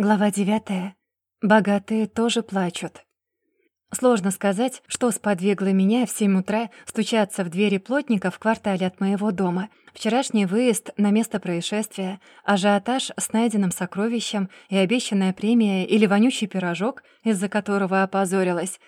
Глава девятая. Богатые тоже плачут. Сложно сказать, что сподвигло меня в семь утра стучаться в двери плотника в квартале от моего дома. Вчерашний выезд на место происшествия, ажиотаж с найденным сокровищем и обещанная премия или вонючий пирожок, из-за которого опозорилась.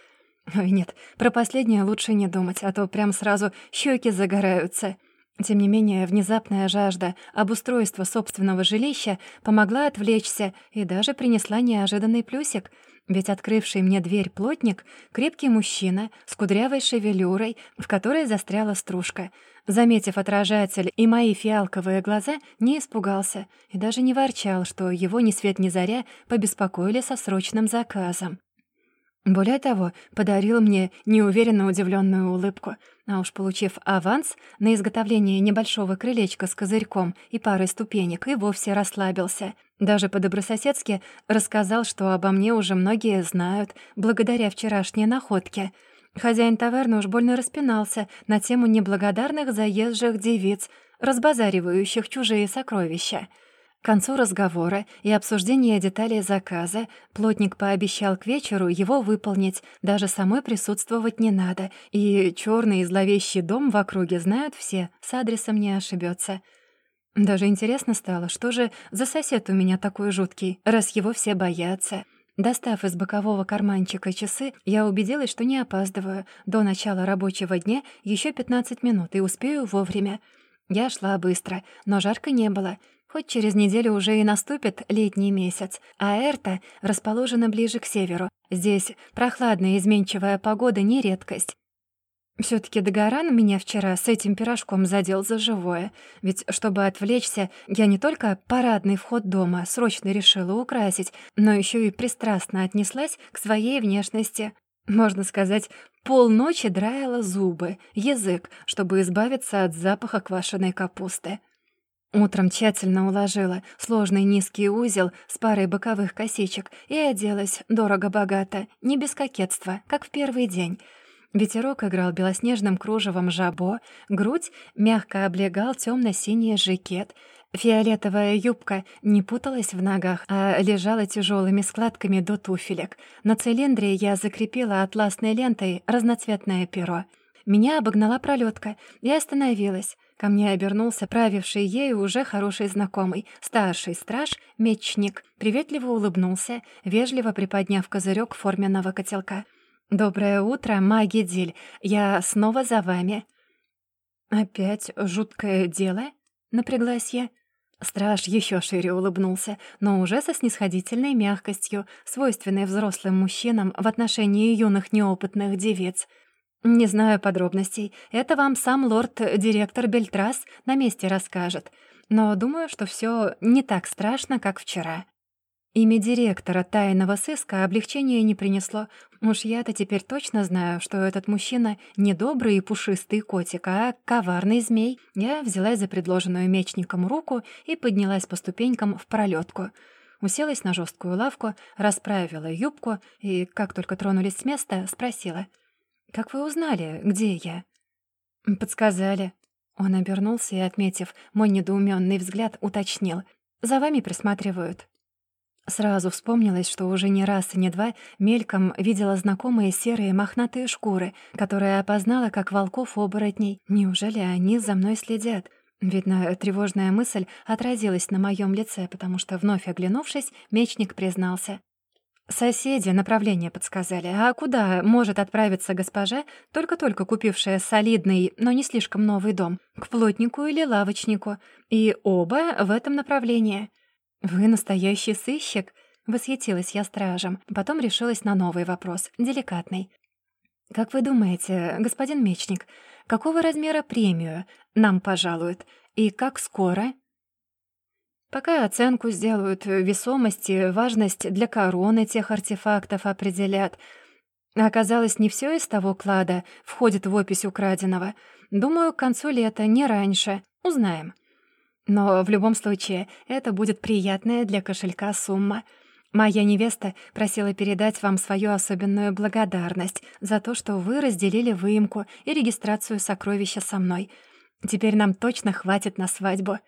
Ой, нет, про последнее лучше не думать, а то прям сразу щеки загораются. Тем не менее, внезапная жажда обустройства собственного жилища помогла отвлечься и даже принесла неожиданный плюсик, ведь открывший мне дверь плотник — крепкий мужчина с кудрявой шевелюрой, в которой застряла стружка. Заметив отражатель и мои фиалковые глаза, не испугался и даже не ворчал, что его ни свет ни заря побеспокоили со срочным заказом. Более того, подарил мне неуверенно удивленную улыбку, а уж получив аванс на изготовление небольшого крылечка с козырьком и парой ступенек, и вовсе расслабился. Даже по-добрососедски рассказал, что обо мне уже многие знают, благодаря вчерашней находке. Хозяин таверны уж больно распинался на тему неблагодарных заезжих девиц, разбазаривающих чужие сокровища — к концу разговора и обсуждения деталей заказа плотник пообещал к вечеру его выполнить, даже самой присутствовать не надо, и черный и зловещий дом в округе знают все, с адресом не ошибется. Даже интересно стало, что же за сосед у меня такой жуткий, раз его все боятся. Достав из бокового карманчика часы, я убедилась, что не опаздываю. До начала рабочего дня еще 15 минут и успею вовремя. Я шла быстро, но жарко не было — Хоть через неделю уже и наступит летний месяц, а Эрта расположена ближе к северу. Здесь прохладная изменчивая погода не редкость. все таки Дагоран меня вчера с этим пирожком задел за живое. Ведь, чтобы отвлечься, я не только парадный вход дома срочно решила украсить, но еще и пристрастно отнеслась к своей внешности. Можно сказать, полночи драила зубы, язык, чтобы избавиться от запаха квашеной капусты. Утром тщательно уложила сложный низкий узел с парой боковых косичек и оделась дорого-богато, не без кокетства, как в первый день. Ветерок играл белоснежным кружевом жабо, грудь мягко облегал темно синий жакет, фиолетовая юбка не путалась в ногах, а лежала тяжелыми складками до туфелек. На цилиндре я закрепила атласной лентой разноцветное перо. Меня обогнала пролетка и остановилась. Ко мне обернулся правивший ею уже хороший знакомый, старший страж, мечник, приветливо улыбнулся, вежливо приподняв козырек форменного котелка. «Доброе утро, маги Диль, я снова за вами». «Опять жуткое дело?» — напряглась я. Страж еще шире улыбнулся, но уже со снисходительной мягкостью, свойственной взрослым мужчинам в отношении юных неопытных девиц — «Не знаю подробностей. Это вам сам лорд-директор Бельтрас на месте расскажет. Но думаю, что все не так страшно, как вчера». Имя директора тайного сыска облегчения не принесло. Уж я-то теперь точно знаю, что этот мужчина не добрый и пушистый котик, а коварный змей. Я взялась за предложенную мечником руку и поднялась по ступенькам в пролетку. Уселась на жесткую лавку, расправила юбку и, как только тронулись с места, спросила — «Как вы узнали, где я?» «Подсказали». Он обернулся и, отметив мой недоуменный взгляд, уточнил. «За вами присматривают». Сразу вспомнилось, что уже не раз и не два мельком видела знакомые серые мохнатые шкуры, которые опознала как волков-оборотней. Неужели они за мной следят? Видно, тревожная мысль отразилась на моем лице, потому что, вновь оглянувшись, мечник признался. Соседи направление подсказали. А куда может отправиться госпожа, только-только купившая солидный, но не слишком новый дом? К плотнику или лавочнику? И оба в этом направлении. «Вы настоящий сыщик?» — восхитилась я стражем. Потом решилась на новый вопрос, деликатный. «Как вы думаете, господин Мечник, какого размера премию нам пожалуют? И как скоро?» Пока оценку сделают, э, весомость важность для короны тех артефактов определят. Оказалось, не все из того клада входит в опись украденного. Думаю, к концу лета, не раньше. Узнаем. Но в любом случае, это будет приятная для кошелька сумма. Моя невеста просила передать вам свою особенную благодарность за то, что вы разделили выемку и регистрацию сокровища со мной. Теперь нам точно хватит на свадьбу.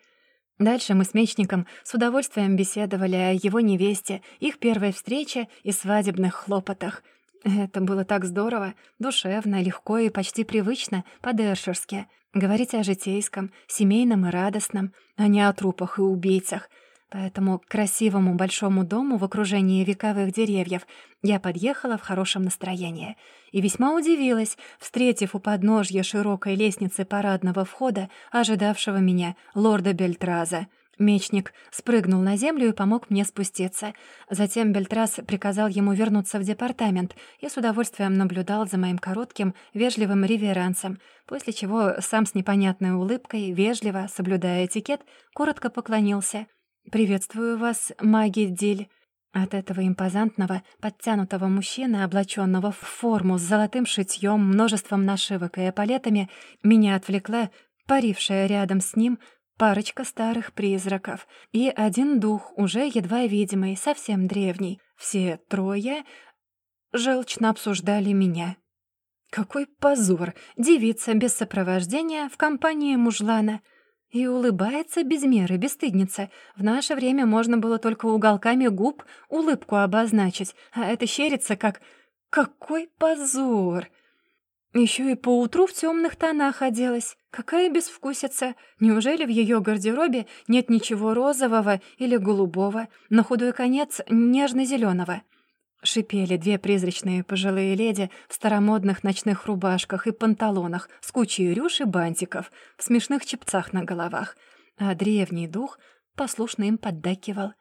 Дальше мы с Мечником с удовольствием беседовали о его невесте, их первой встрече и свадебных хлопотах. Это было так здорово, душевно, легко и почти привычно, по-дершерски. Говорить о житейском, семейном и радостном, а не о трупах и убийцах. Поэтому к красивому большому дому в окружении вековых деревьев я подъехала в хорошем настроении. И весьма удивилась, встретив у подножья широкой лестницы парадного входа ожидавшего меня лорда Бельтраза — Мечник спрыгнул на землю и помог мне спуститься. Затем Бельтрас приказал ему вернуться в департамент и с удовольствием наблюдал за моим коротким, вежливым реверансом, после чего сам с непонятной улыбкой, вежливо, соблюдая этикет, коротко поклонился. «Приветствую вас, маги Диль». От этого импозантного, подтянутого мужчины, облаченного в форму с золотым шитьем, множеством нашивок и эполетами, меня отвлекла парившая рядом с ним парочка старых призраков и один дух, уже едва видимый, совсем древний. Все трое желчно обсуждали меня. Какой позор! Девица без сопровождения в компании мужлана. И улыбается без меры, бесстыдница. В наше время можно было только уголками губ улыбку обозначить, а это щерится как «Какой позор!» Еще и поутру в темных тонах оделась. Какая безвкусица! Неужели в ее гардеробе нет ничего розового или голубого, на худой конец нежно зеленого Шипели две призрачные пожилые леди в старомодных ночных рубашках и панталонах с кучей рюш и бантиков, в смешных чепцах на головах, а древний дух послушно им поддакивал.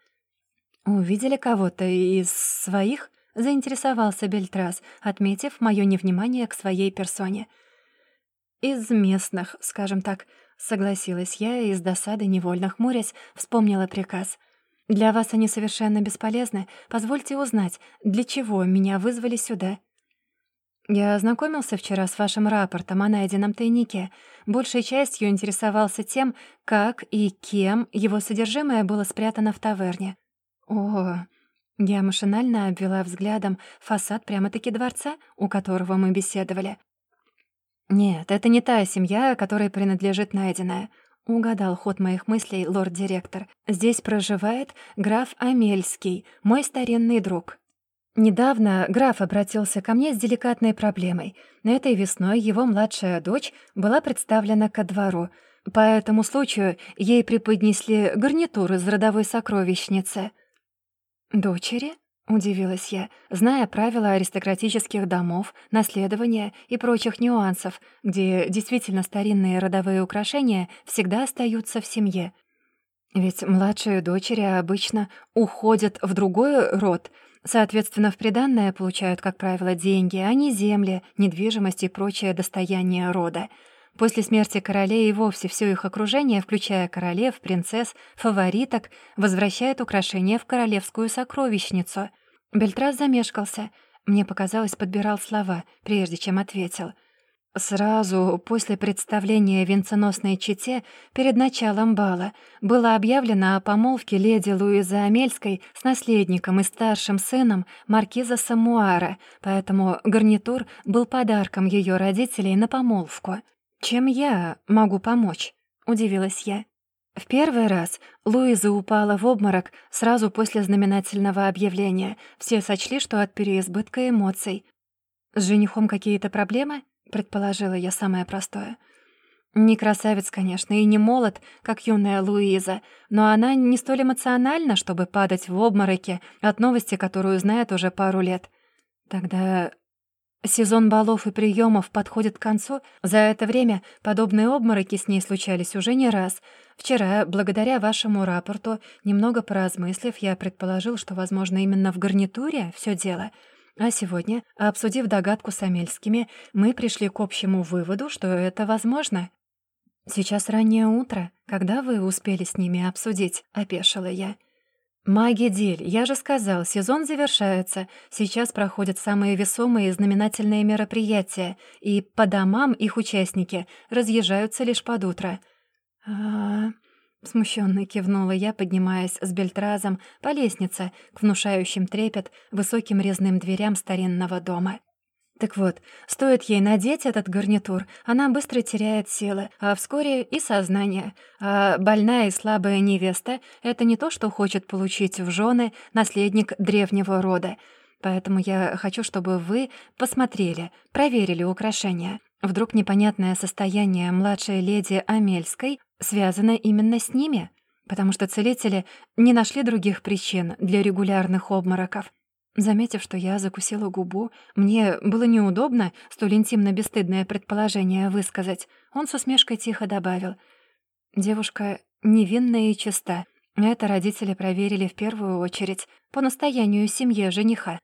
«Увидели кого-то из своих?» — заинтересовался Бельтрас, отметив моё невнимание к своей персоне. «Из местных, скажем так», — согласилась я и с досадой, невольно хмурясь, вспомнила приказ. «Для вас они совершенно бесполезны. Позвольте узнать, для чего меня вызвали сюда?» «Я ознакомился вчера с вашим рапортом о найденном тайнике. Большей частью интересовался тем, как и кем его содержимое было спрятано в таверне». «О, я машинально обвела взглядом фасад прямо-таки дворца, у которого мы беседовали. «Нет, это не та семья, которой принадлежит найденная», — угадал ход моих мыслей лорд-директор. «Здесь проживает граф Амельский, мой старинный друг». Недавно граф обратился ко мне с деликатной проблемой. Этой весной его младшая дочь была представлена ко двору. По этому случаю ей преподнесли гарнитур из родовой сокровищницы — «Дочери?» — удивилась я, зная правила аристократических домов, наследования и прочих нюансов, где действительно старинные родовые украшения всегда остаются в семье. Ведь младшие дочери обычно уходят в другой род, соответственно, в приданное получают, как правило, деньги, а не земли, недвижимость и прочее достояние рода — После смерти королей и вовсе все их окружение, включая королев, принцесс, фавориток, возвращает украшения в королевскую сокровищницу. Бельтрас замешкался. Мне показалось, подбирал слова, прежде чем ответил. Сразу после представления венценосной чете перед началом бала было объявлено о помолвке леди Луизы Амельской с наследником и старшим сыном маркиза Самуара, поэтому гарнитур был подарком ее родителей на помолвку. «Чем я могу помочь?» — удивилась я. В первый раз Луиза упала в обморок сразу после знаменательного объявления. Все сочли, что от переизбытка эмоций. «С женихом какие-то проблемы?» — предположила я самое простое. Не красавец, конечно, и не молод, как юная Луиза, но она не столь эмоциональна, чтобы падать в обмороке от новости, которую знает уже пару лет. Тогда Сезон балов и приемов подходит к концу. За это время подобные обмороки с ней случались уже не раз. Вчера, благодаря вашему рапорту, немного поразмыслив, я предположил, что, возможно, именно в гарнитуре все дело. А сегодня, обсудив догадку с Амельскими, мы пришли к общему выводу, что это возможно. «Сейчас раннее утро. Когда вы успели с ними обсудить?» — опешила я. «Маги Дель, я же сказал, сезон завершается. Сейчас проходят самые весомые и знаменательные мероприятия, и по домам их участники разъезжаются лишь под утро». Смущенно кивнула я, поднимаясь с Бельтразом по лестнице к внушающим трепет высоким резным дверям старинного дома. Так вот, стоит ей надеть этот гарнитур, она быстро теряет силы, а вскоре и сознание. А больная и слабая невеста — это не то, что хочет получить в жены наследник древнего рода. Поэтому я хочу, чтобы вы посмотрели, проверили украшения. Вдруг непонятное состояние младшей леди Амельской связано именно с ними? Потому что целители не нашли других причин для регулярных обмороков. Заметив, что я закусила губу, мне было неудобно столь интимно-бесстыдное предположение высказать. Он с усмешкой тихо добавил. «Девушка невинная и чиста. Это родители проверили в первую очередь, по настоянию семьи жениха.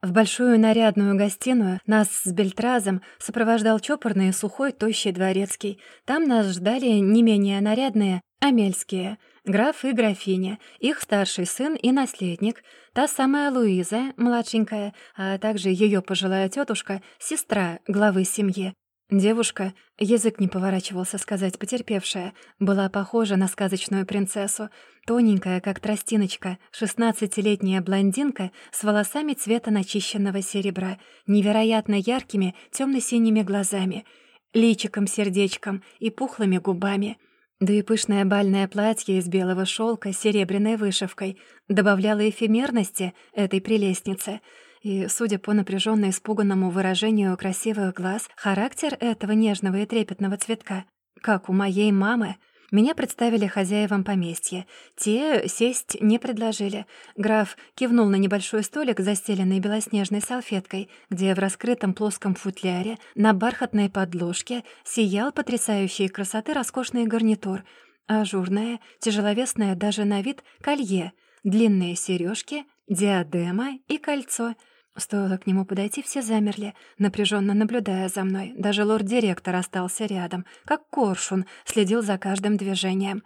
В большую нарядную гостиную нас с Бельтразом сопровождал чопорный, сухой, тощий дворецкий. Там нас ждали не менее нарядные Амельские, граф и графиня, их старший сын и наследник, та самая Луиза, младшенькая, а также ее пожилая тетушка, сестра главы семьи. Девушка, язык не поворачивался сказать потерпевшая, была похожа на сказочную принцессу, тоненькая, как тростиночка, шестнадцатилетняя блондинка с волосами цвета начищенного серебра, невероятно яркими темно синими глазами, личиком-сердечком и пухлыми губами — да и пышное бальное платье из белого шелка с серебряной вышивкой добавляло эфемерности этой прелестнице. И, судя по напряженно испуганному выражению красивых глаз, характер этого нежного и трепетного цветка, как у моей мамы — меня представили хозяевам поместья. Те сесть не предложили. Граф кивнул на небольшой столик, застеленный белоснежной салфеткой, где в раскрытом плоском футляре на бархатной подложке сиял потрясающей красоты роскошный гарнитур. Ажурное, тяжеловесное даже на вид колье, длинные сережки, диадема и кольцо — Стоило к нему подойти, все замерли, напряженно наблюдая за мной. Даже лорд-директор остался рядом, как коршун, следил за каждым движением.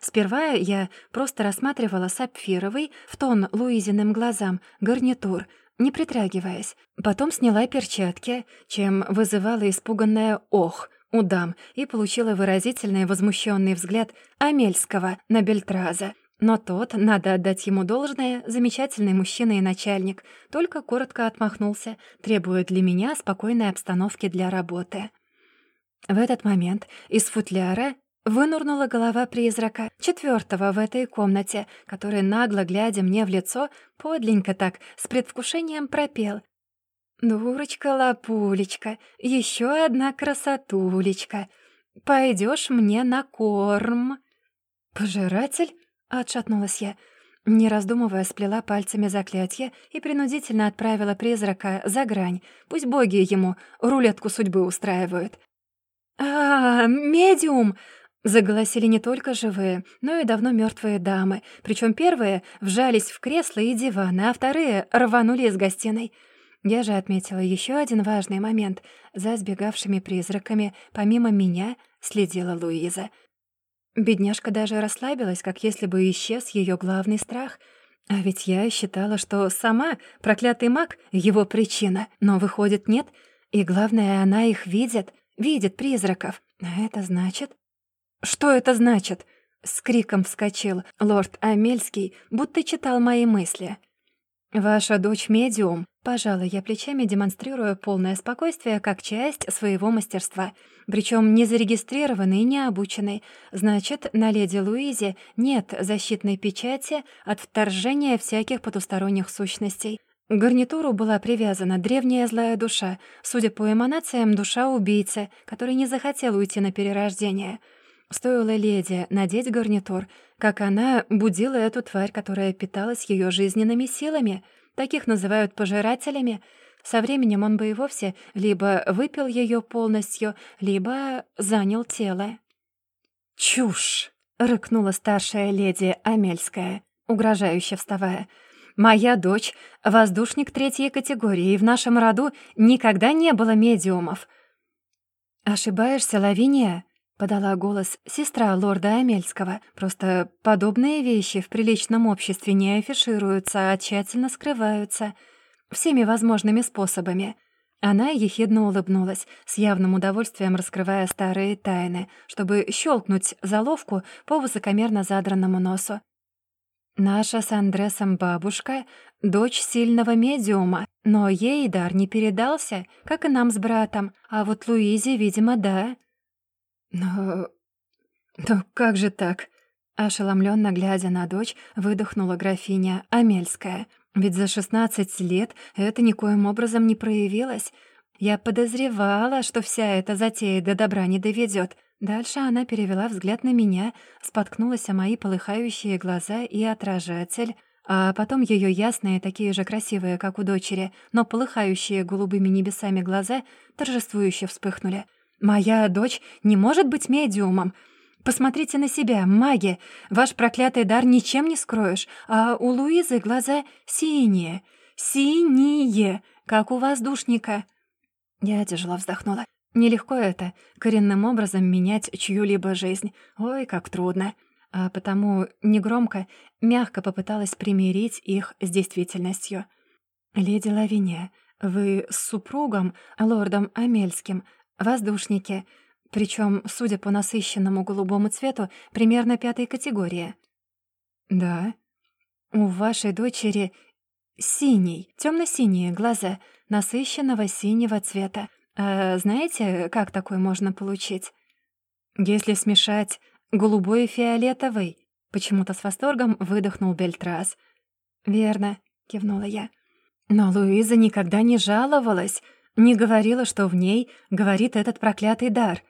Сперва я просто рассматривала сапфировый, в тон Луизиным глазам, гарнитур, не притрагиваясь. Потом сняла перчатки, чем вызывала испуганное «ох», у дам и получила выразительный возмущенный взгляд Амельского на Бельтраза. Но тот, надо отдать ему должное, замечательный мужчина и начальник, только коротко отмахнулся, требуя для меня спокойной обстановки для работы. В этот момент из футляра вынурнула голова призрака, четвертого в этой комнате, который, нагло глядя мне в лицо, подленько так, с предвкушением пропел. «Дурочка-лапулечка, еще одна красотулечка, пойдешь мне на корм». «Пожиратель?» Отшатнулась я. Не раздумывая, сплела пальцами заклятие и принудительно отправила призрака за грань. Пусть боги ему рулетку судьбы устраивают. «А, медиум!» Заголосили не только живые, но и давно мертвые дамы. Причем первые вжались в кресла и диваны, а вторые рванули из гостиной. Я же отметила еще один важный момент. За сбегавшими призраками, помимо меня, следила Луиза — Бедняжка даже расслабилась, как если бы исчез ее главный страх. А ведь я считала, что сама, проклятый маг, его причина. Но, выходит, нет. И главное, она их видит, видит призраков. А это значит... «Что это значит?» — с криком вскочил лорд Амельский, будто читал мои мысли. «Ваша дочь медиум», — пожала я плечами, демонстрируя полное спокойствие как часть своего мастерства, причем не зарегистрированный и не обученный. Значит, на леди Луизе нет защитной печати от вторжения всяких потусторонних сущностей. К гарнитуру была привязана древняя злая душа, судя по эманациям, душа убийцы, который не захотел уйти на перерождение — Стоило леди надеть гарнитур, как она будила эту тварь, которая питалась ее жизненными силами. Таких называют пожирателями. Со временем он бы и вовсе либо выпил ее полностью, либо занял тело. «Чушь!» — рыкнула старшая леди Амельская, угрожающе вставая. «Моя дочь — воздушник третьей категории, и в нашем роду никогда не было медиумов». «Ошибаешься, Лавиния?» Подала голос сестра лорда Амельского. Просто подобные вещи в приличном обществе не афишируются, а тщательно скрываются. Всеми возможными способами. Она ехидно улыбнулась, с явным удовольствием раскрывая старые тайны, чтобы щелкнуть заловку по высокомерно задранному носу. Наша с Андресом бабушка — дочь сильного медиума, но ей дар не передался, как и нам с братом, а вот Луизе, видимо, да. Но... но как же так? Ошеломленно глядя на дочь, выдохнула графиня Амельская. Ведь за 16 лет это никоим образом не проявилось. Я подозревала, что вся эта затея до добра не доведет. Дальше она перевела взгляд на меня, споткнулась о мои полыхающие глаза и отражатель, а потом ее ясные, такие же красивые, как у дочери, но полыхающие голубыми небесами глаза торжествующе вспыхнули. «Моя дочь не может быть медиумом!» Посмотрите на себя, маги. Ваш проклятый дар ничем не скроешь, а у Луизы глаза синие. Синие, как у воздушника. Я тяжело вздохнула. Нелегко это, коренным образом менять чью-либо жизнь. Ой, как трудно. А потому негромко, мягко попыталась примирить их с действительностью. «Леди Лавиния, вы с супругом, лордом Амельским, воздушники, причем, судя по насыщенному голубому цвету, примерно пятой категории». «Да. У вашей дочери синий, темно синие глаза, насыщенного синего цвета. А знаете, как такой можно получить? Если смешать голубой и фиолетовый, почему-то с восторгом выдохнул Бельтрас. «Верно», — кивнула я. Но Луиза никогда не жаловалась, не говорила, что в ней говорит этот проклятый дар.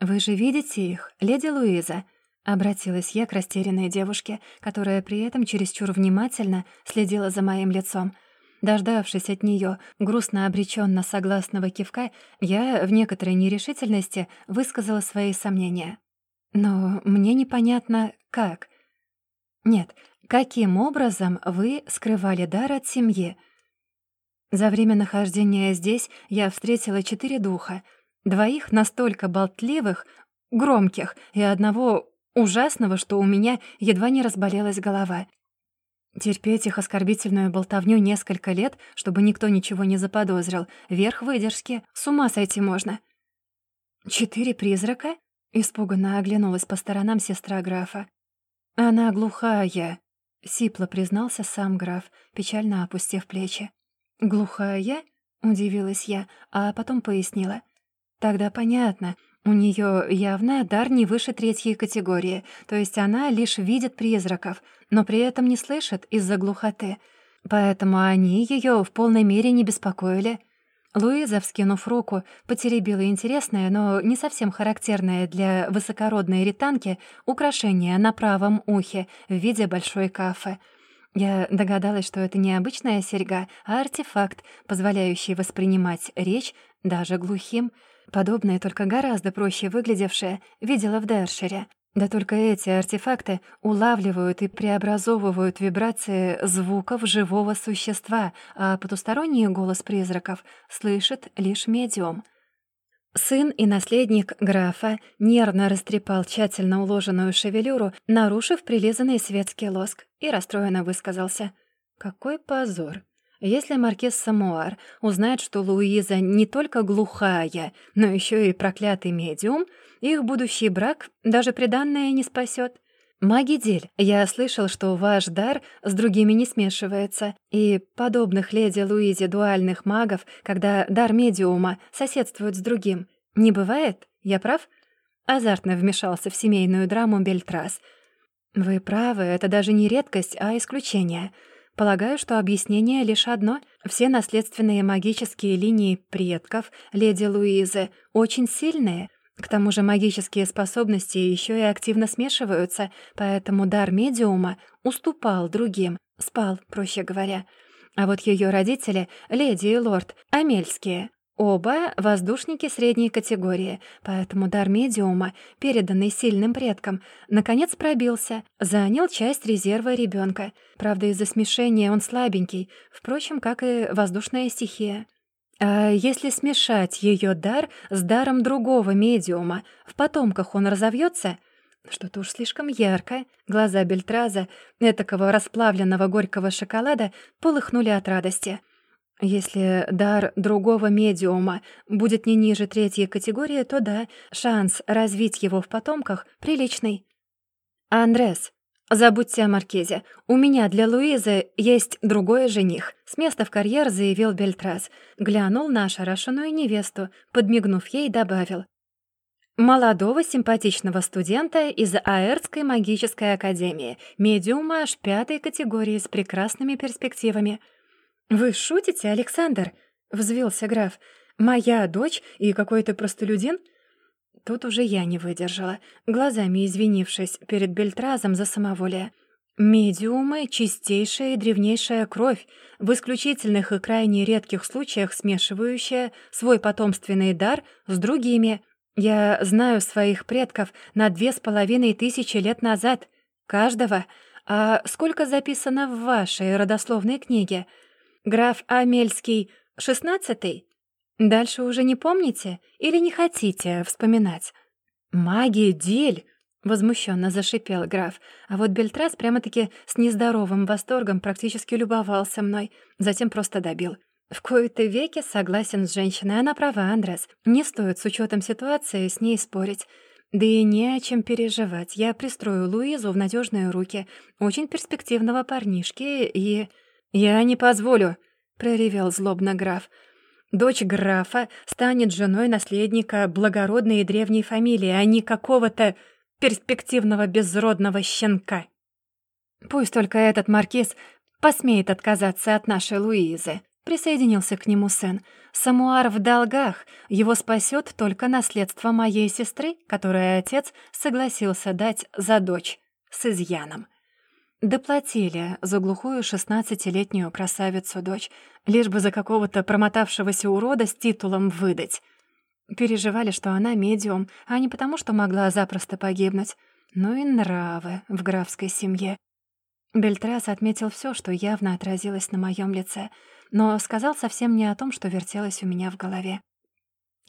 «Вы же видите их, леди Луиза?» — обратилась я к растерянной девушке, которая при этом чересчур внимательно следила за моим лицом — Дождавшись от нее грустно обреченно согласного кивка, я в некоторой нерешительности высказала свои сомнения. Но мне непонятно, как. Нет, каким образом вы скрывали дар от семьи? За время нахождения здесь я встретила четыре духа. Двоих настолько болтливых, громких, и одного ужасного, что у меня едва не разболелась голова — Терпеть их оскорбительную болтовню несколько лет, чтобы никто ничего не заподозрил. Верх выдержки. С ума сойти можно. «Четыре призрака?» — испуганно оглянулась по сторонам сестра графа. «Она глухая», — сипло признался сам граф, печально опустив плечи. «Глухая?» — удивилась я, а потом пояснила. «Тогда понятно. У нее явно дар не выше третьей категории, то есть она лишь видит призраков, но при этом не слышит из-за глухоты. Поэтому они ее в полной мере не беспокоили. Луиза, вскинув руку, потеребила интересное, но не совсем характерное для высокородной ританки украшение на правом ухе в виде большой кафы. Я догадалась, что это не обычная серьга, а артефакт, позволяющий воспринимать речь даже глухим — Подобное, только гораздо проще выглядевшее, видела в Дершере. Да только эти артефакты улавливают и преобразовывают вибрации звуков живого существа, а потусторонний голос призраков слышит лишь медиум. Сын и наследник графа нервно растрепал тщательно уложенную шевелюру, нарушив прилизанный светский лоск, и расстроенно высказался. «Какой позор! Если маркиз Самуар узнает, что Луиза не только глухая, но еще и проклятый медиум, их будущий брак даже приданное не спасет. Магидель, я слышал, что ваш дар с другими не смешивается, и подобных леди Луизе дуальных магов, когда дар медиума соседствует с другим, не бывает? Я прав?» Азартно вмешался в семейную драму Бельтрас. «Вы правы, это даже не редкость, а исключение». Полагаю, что объяснение лишь одно. Все наследственные магические линии предков леди Луизы очень сильные. К тому же магические способности еще и активно смешиваются, поэтому дар медиума уступал другим, спал, проще говоря. А вот ее родители, леди и лорд, амельские, Оба — воздушники средней категории, поэтому дар медиума, переданный сильным предкам, наконец пробился, занял часть резерва ребенка. Правда, из-за смешения он слабенький, впрочем, как и воздушная стихия. А если смешать ее дар с даром другого медиума, в потомках он разовьется? Что-то уж слишком ярко. Глаза Бельтраза, этакого расплавленного горького шоколада, полыхнули от радости — если дар другого медиума будет не ниже третьей категории, то да, шанс развить его в потомках приличный. «Андрес, «Забудьте о Маркезе. У меня для Луизы есть другой жених», — с места в карьер заявил Бельтрас. Глянул на ошарашенную невесту, подмигнув ей, добавил. «Молодого симпатичного студента из Аэртской магической академии, медиума аж пятой категории с прекрасными перспективами». «Вы шутите, Александр?» — взвился граф. «Моя дочь и какой-то простолюдин?» Тут уже я не выдержала, глазами извинившись перед Бельтразом за самоволие. Медиумы — чистейшая и древнейшая кровь, в исключительных и крайне редких случаях смешивающая свой потомственный дар с другими. Я знаю своих предков на две с половиной тысячи лет назад, каждого. А сколько записано в вашей родословной книге? Граф Амельский — шестнадцатый? Дальше уже не помните или не хотите вспоминать? Магия дель! Возмущенно зашипел граф, а вот Бельтрас прямо-таки с нездоровым восторгом практически любовался мной, затем просто добил. В кои-то веке согласен с женщиной, она права, Андрес. Не стоит с учетом ситуации с ней спорить. Да и не о чем переживать. Я пристрою Луизу в надежные руки, очень перспективного парнишки, и... «Я не позволю», — проревел злобно граф. Дочь графа станет женой наследника благородной и древней фамилии, а не какого-то перспективного безродного щенка. Пусть только этот маркиз посмеет отказаться от нашей Луизы. Присоединился к нему сын. Самуар в долгах. Его спасет только наследство моей сестры, которое отец согласился дать за дочь с изъяном. Доплатили за глухую шестнадцатилетнюю красавицу-дочь, лишь бы за какого-то промотавшегося урода с титулом выдать. Переживали, что она медиум, а не потому, что могла запросто погибнуть. Ну и нравы в графской семье. Бельтрас отметил все, что явно отразилось на моем лице, но сказал совсем не о том, что вертелось у меня в голове.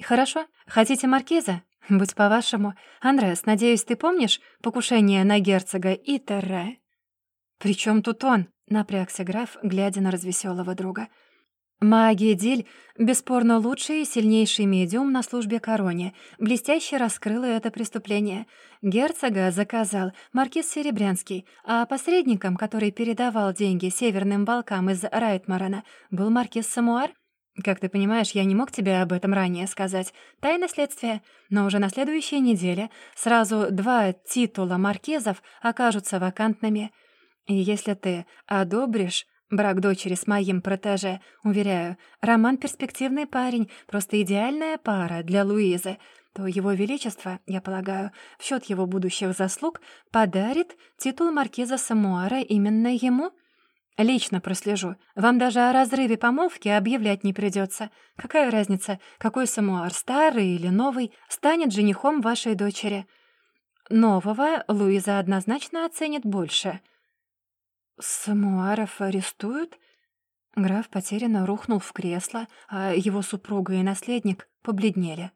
«Хорошо. Хотите маркиза? Будь по-вашему. Андреас, надеюсь, ты помнишь покушение на герцога Итерре?» «При чем тут он?» — напрягся граф, глядя на развеселого друга. Магия Диль бесспорно лучший и сильнейший медиум на службе короне, блестяще раскрыла это преступление. Герцога заказал маркиз Серебрянский, а посредником, который передавал деньги северным волкам из Райтмарана, был маркиз Самуар. Как ты понимаешь, я не мог тебе об этом ранее сказать. Тайна следствия. Но уже на следующей неделе сразу два титула маркизов окажутся вакантными — и если ты одобришь брак дочери с моим протеже, уверяю, Роман — перспективный парень, просто идеальная пара для Луизы, то его величество, я полагаю, в счет его будущих заслуг подарит титул маркиза Самуара именно ему. Лично прослежу. Вам даже о разрыве помолвки объявлять не придется. Какая разница, какой Самуар, старый или новый, станет женихом вашей дочери? Нового Луиза однозначно оценит больше — «Самуаров арестуют?» Граф потерянно рухнул в кресло, а его супруга и наследник побледнели.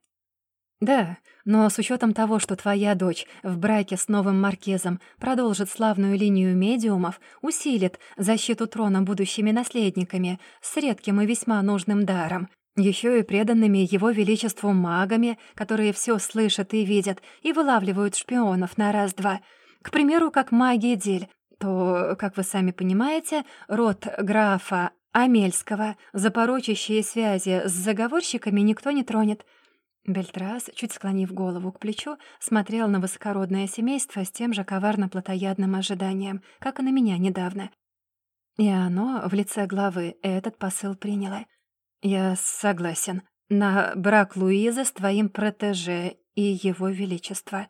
«Да, но с учетом того, что твоя дочь в браке с новым маркизом продолжит славную линию медиумов, усилит защиту трона будущими наследниками с редким и весьма нужным даром, еще и преданными его величеству магами, которые все слышат и видят и вылавливают шпионов на раз-два. К примеру, как магия Дель, то, как вы сами понимаете, род графа Амельского, запорочащие связи с заговорщиками никто не тронет. Бельтрас, чуть склонив голову к плечу, смотрел на высокородное семейство с тем же коварно-плотоядным ожиданием, как и на меня недавно. И оно в лице главы этот посыл приняло. «Я согласен. На брак Луизы с твоим протеже и его величество».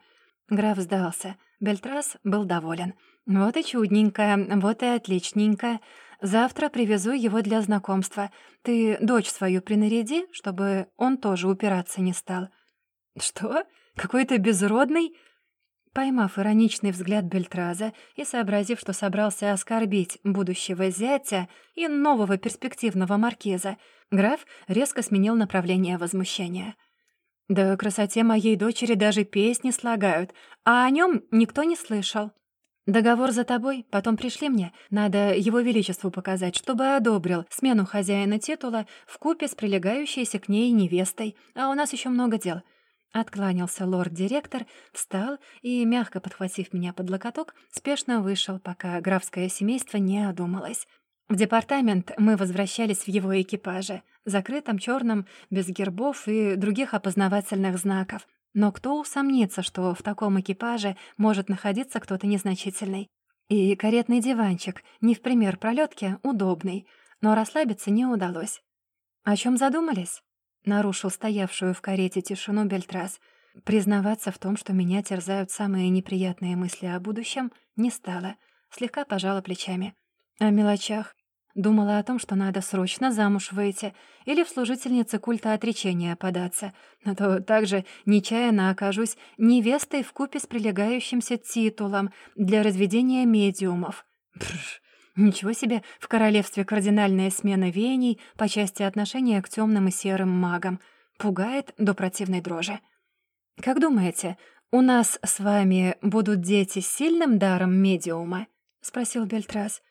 Граф сдался. Бельтрас был доволен. «Вот и чудненько, вот и отличненько. Завтра привезу его для знакомства. Ты дочь свою принаряди, чтобы он тоже упираться не стал». «Что? Какой-то безродный?» Поймав ироничный взгляд Бельтраза и сообразив, что собрался оскорбить будущего зятя и нового перспективного маркиза, граф резко сменил направление возмущения. «Да красоте моей дочери даже песни слагают, а о нем никто не слышал». «Договор за тобой, потом пришли мне. Надо его величеству показать, чтобы одобрил смену хозяина титула в купе с прилегающейся к ней невестой. А у нас еще много дел. Откланялся лорд-директор, встал и, мягко подхватив меня под локоток, спешно вышел, пока графское семейство не одумалось. В департамент мы возвращались в его экипаже, закрытом, черном, без гербов и других опознавательных знаков. Но кто усомнится, что в таком экипаже может находиться кто-то незначительный? И каретный диванчик, не в пример пролетки, удобный, но расслабиться не удалось. О чем задумались? Нарушил стоявшую в карете тишину Бельтрас. Признаваться в том, что меня терзают самые неприятные мысли о будущем, не стала. Слегка пожала плечами. О мелочах. Думала о том, что надо срочно замуж выйти или в служительнице культа отречения податься, а то также нечаянно окажусь невестой в купе с прилегающимся титулом для разведения медиумов. Бррр, Ничего себе, в королевстве кардинальная смена веяний по части отношения к темным и серым магам. Пугает до противной дрожи. «Как думаете, у нас с вами будут дети с сильным даром медиума?» — спросил Бельтрас.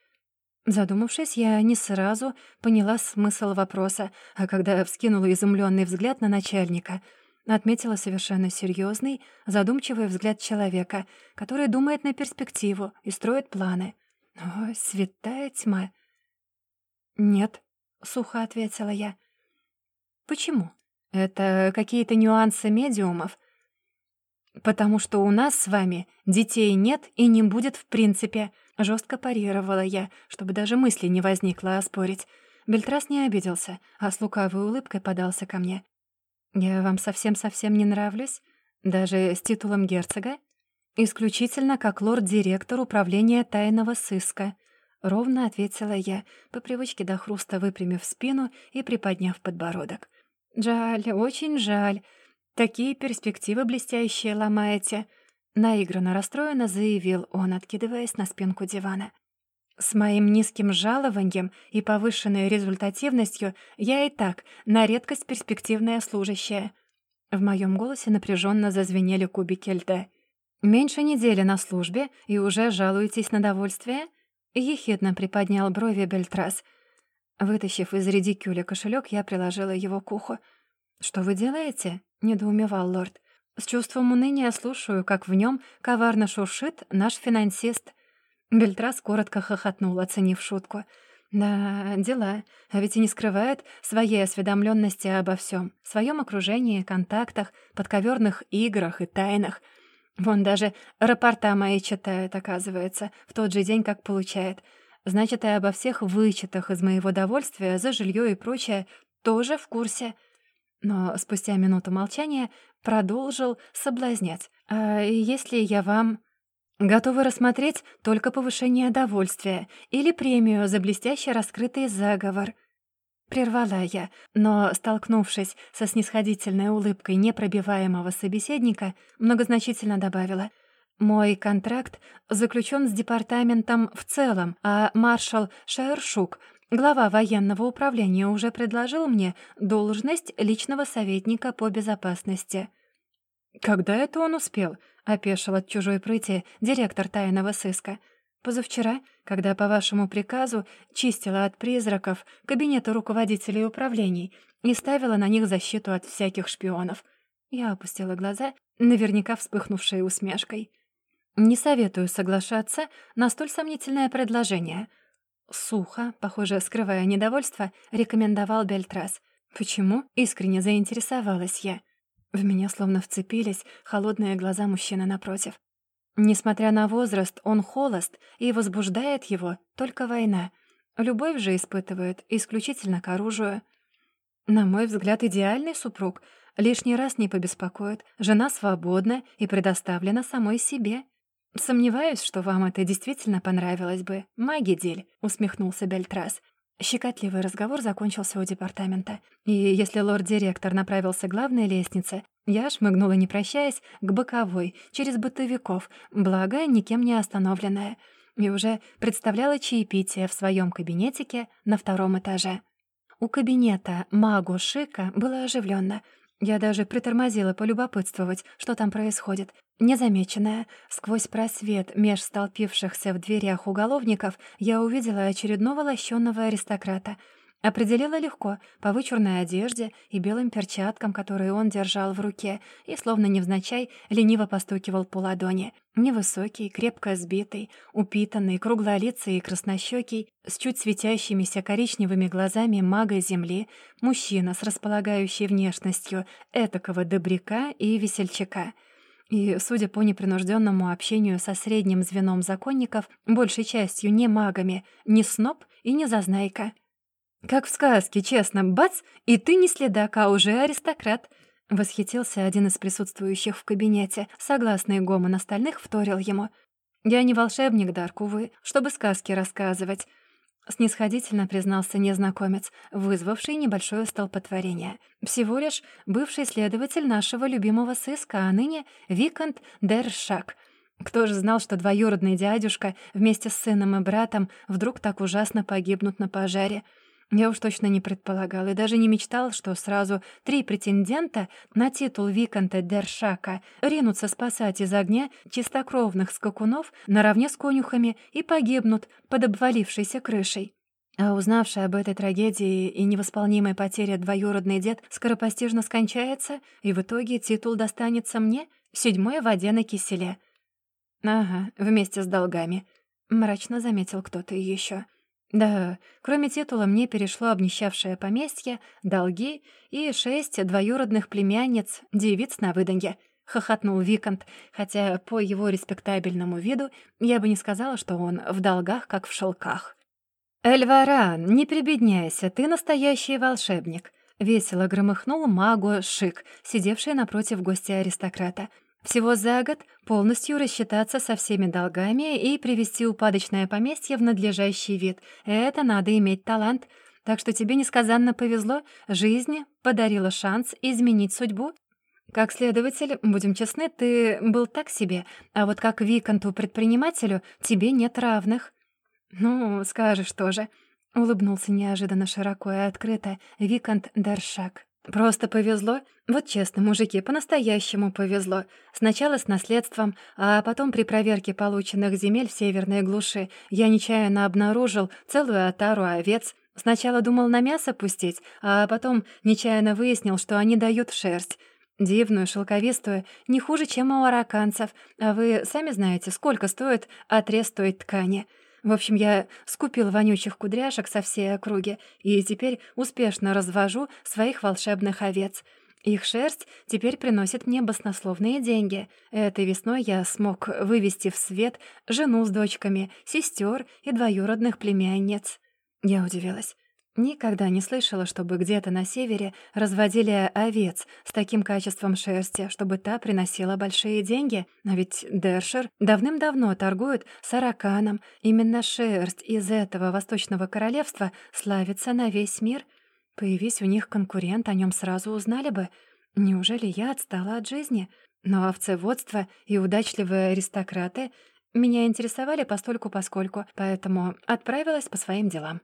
Задумавшись, я не сразу поняла смысл вопроса, а когда вскинула изумленный взгляд на начальника, отметила совершенно серьезный, задумчивый взгляд человека, который думает на перспективу и строит планы — о, святая тьма. Нет, сухо ответила я. Почему? Это какие-то нюансы медиумов? Потому что у нас с вами детей нет и не будет в принципе. Жестко парировала я, чтобы даже мысли не возникло оспорить. Бельтрас не обиделся, а с лукавой улыбкой подался ко мне. «Я вам совсем-совсем не нравлюсь? Даже с титулом герцога?» «Исключительно как лорд-директор управления тайного сыска», — ровно ответила я, по привычке до хруста выпрямив спину и приподняв подбородок. «Жаль, очень жаль. Такие перспективы блестящие ломаете», — наигранно расстроенно заявил он, откидываясь на спинку дивана. «С моим низким жалованием и повышенной результативностью я и так на редкость перспективная служащая». В моем голосе напряженно зазвенели кубики льда. «Меньше недели на службе, и уже жалуетесь на довольствие?» Ехидно приподнял брови Бельтрас. Вытащив из редикюля кошелек, я приложила его к уху. «Что вы делаете?» — недоумевал лорд. «С чувством уныния слушаю, как в нем коварно шуршит наш финансист». Бельтрас коротко хохотнул, оценив шутку. «Да, дела. А ведь и не скрывает своей осведомленности обо всем, своем окружении, контактах, подковерных играх и тайнах». Вон даже рапорта мои читает, оказывается, в тот же день, как получает. Значит, и обо всех вычетах из моего довольствия за жилье и прочее тоже в курсе. Но спустя минуту молчания продолжил соблазнять. «А если я вам...» «Готовы рассмотреть только повышение довольствия или премию за блестяще раскрытый заговор», Прервала я, но, столкнувшись со снисходительной улыбкой непробиваемого собеседника, многозначительно добавила. «Мой контракт заключен с департаментом в целом, а маршал Шаершук, глава военного управления, уже предложил мне должность личного советника по безопасности». «Когда это он успел?» — опешил от чужой прыти директор тайного сыска — Позавчера, когда по вашему приказу чистила от призраков кабинеты руководителей управлений и ставила на них защиту от всяких шпионов. Я опустила глаза, наверняка вспыхнувшей усмешкой. «Не советую соглашаться на столь сомнительное предложение». Сухо, похоже, скрывая недовольство, рекомендовал Бельтрас. «Почему?» — искренне заинтересовалась я. В меня словно вцепились холодные глаза мужчины напротив. Несмотря на возраст, он холост, и возбуждает его только война. Любовь же испытывает исключительно к оружию. На мой взгляд, идеальный супруг. Лишний раз не побеспокоит, жена свободна и предоставлена самой себе. «Сомневаюсь, что вам это действительно понравилось бы, маги усмехнулся Бельтрас. Щекотливый разговор закончился у департамента, и если лорд-директор направился к главной лестнице, я шмыгнула, не прощаясь, к боковой, через бытовиков, благо никем не остановленная, и уже представляла чаепитие в своем кабинетике на втором этаже. У кабинета магу Шика было оживленно. Я даже притормозила полюбопытствовать, что там происходит. Незамеченная, сквозь просвет меж столпившихся в дверях уголовников, я увидела очередного лощенного аристократа — Определила легко, по вычурной одежде и белым перчаткам, которые он держал в руке, и, словно невзначай, лениво постукивал по ладони. Невысокий, крепко сбитый, упитанный, круглолицый и краснощёкий, с чуть светящимися коричневыми глазами мага земли, мужчина с располагающей внешностью этакого добряка и весельчака — и, судя по непринужденному общению со средним звеном законников, большей частью не магами, не сноб и не зазнайка — «Как в сказке, честно, бац, и ты не следак, а уже аристократ!» Восхитился один из присутствующих в кабинете. Согласный гомон остальных вторил ему. «Я не волшебник, Дарк, увы, чтобы сказки рассказывать», — снисходительно признался незнакомец, вызвавший небольшое столпотворение. «Всего лишь бывший следователь нашего любимого сыска, а ныне Викант Дершак». Кто же знал, что двоюродный дядюшка вместе с сыном и братом вдруг так ужасно погибнут на пожаре? Я уж точно не предполагал и даже не мечтал, что сразу три претендента на титул Виконта Дершака ринутся спасать из огня чистокровных скакунов наравне с конюхами и погибнут под обвалившейся крышей. А узнавший об этой трагедии и невосполнимой потере двоюродный дед скоропостижно скончается, и в итоге титул достанется мне, седьмой в воде на киселе. «Ага, вместе с долгами», — мрачно заметил кто-то еще. Да, кроме титула мне перешло обнищавшее поместье, долги и шесть двоюродных племянниц, девиц на выданье. Хохотнул Викант, хотя по его респектабельному виду я бы не сказала, что он в долгах, как в шелках. «Эльваран, не прибедняйся, ты настоящий волшебник», — весело громыхнул магу Шик, сидевший напротив гостя аристократа. Всего за год полностью рассчитаться со всеми долгами и привести упадочное поместье в надлежащий вид. Это надо иметь талант. Так что тебе несказанно повезло, жизнь подарила шанс изменить судьбу. Как следователь, будем честны, ты был так себе, а вот как Виконту-предпринимателю тебе нет равных. Ну, скажешь тоже. Улыбнулся неожиданно широко и открыто Виконт Даршак. Просто повезло. Вот честно, мужики, по-настоящему повезло. Сначала с наследством, а потом при проверке полученных земель в северной глуши я нечаянно обнаружил целую отару овец. Сначала думал на мясо пустить, а потом нечаянно выяснил, что они дают шерсть. Дивную, шелковистую, не хуже, чем у араканцев. А вы сами знаете, сколько стоит отрез той ткани — в общем, я скупил вонючих кудряшек со всей округи и теперь успешно развожу своих волшебных овец. Их шерсть теперь приносит мне баснословные деньги. Этой весной я смог вывести в свет жену с дочками, сестер и двоюродных племянниц. Я удивилась. Никогда не слышала, чтобы где-то на севере разводили овец с таким качеством шерсти, чтобы та приносила большие деньги. А ведь Дершер давным-давно торгует с араканом. Именно шерсть из этого восточного королевства славится на весь мир. Появись у них конкурент, о нем сразу узнали бы. Неужели я отстала от жизни? Но овцеводство и удачливые аристократы меня интересовали постольку-поскольку, поэтому отправилась по своим делам.